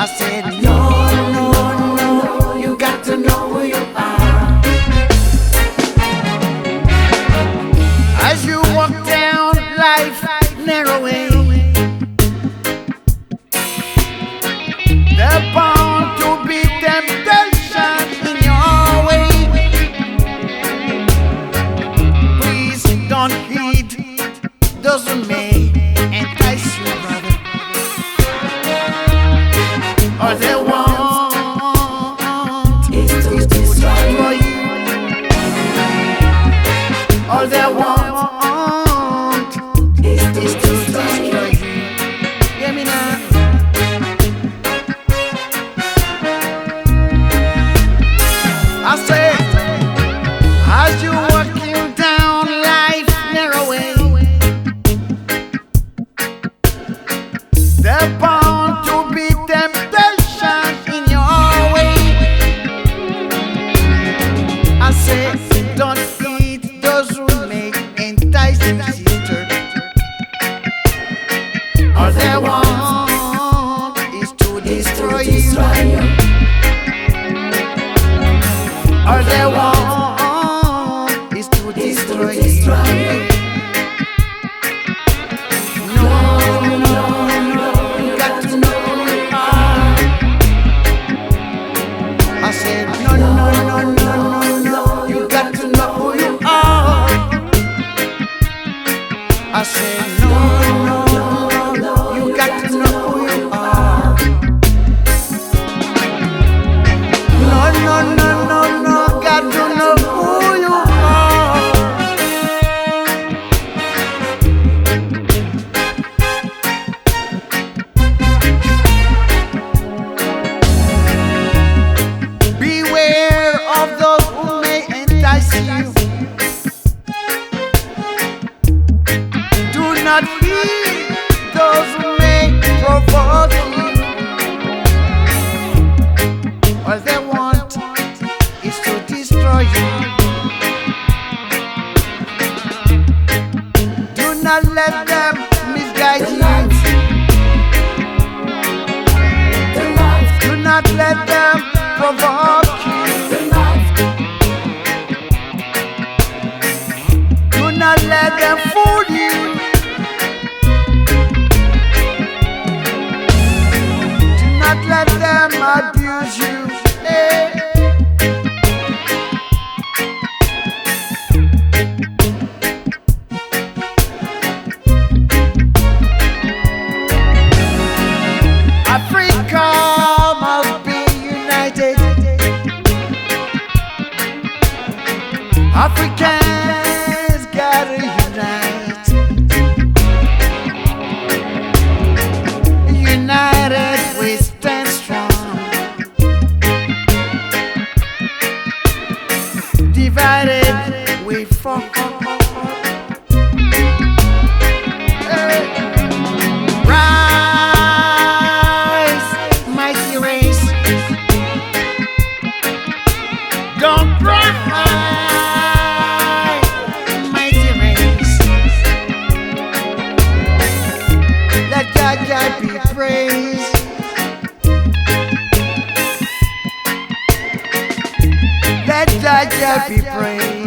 I said, no, no, no, you got to know who you are. As you walk down life's narrow way. say, don't eat those who make enticing sister. All they want is to destroy you. All they want is to destroy you. hacer. not be those who make proposals. All they want is to destroy you. Do not let them misguide you. Do not let abuse you. I just be praying.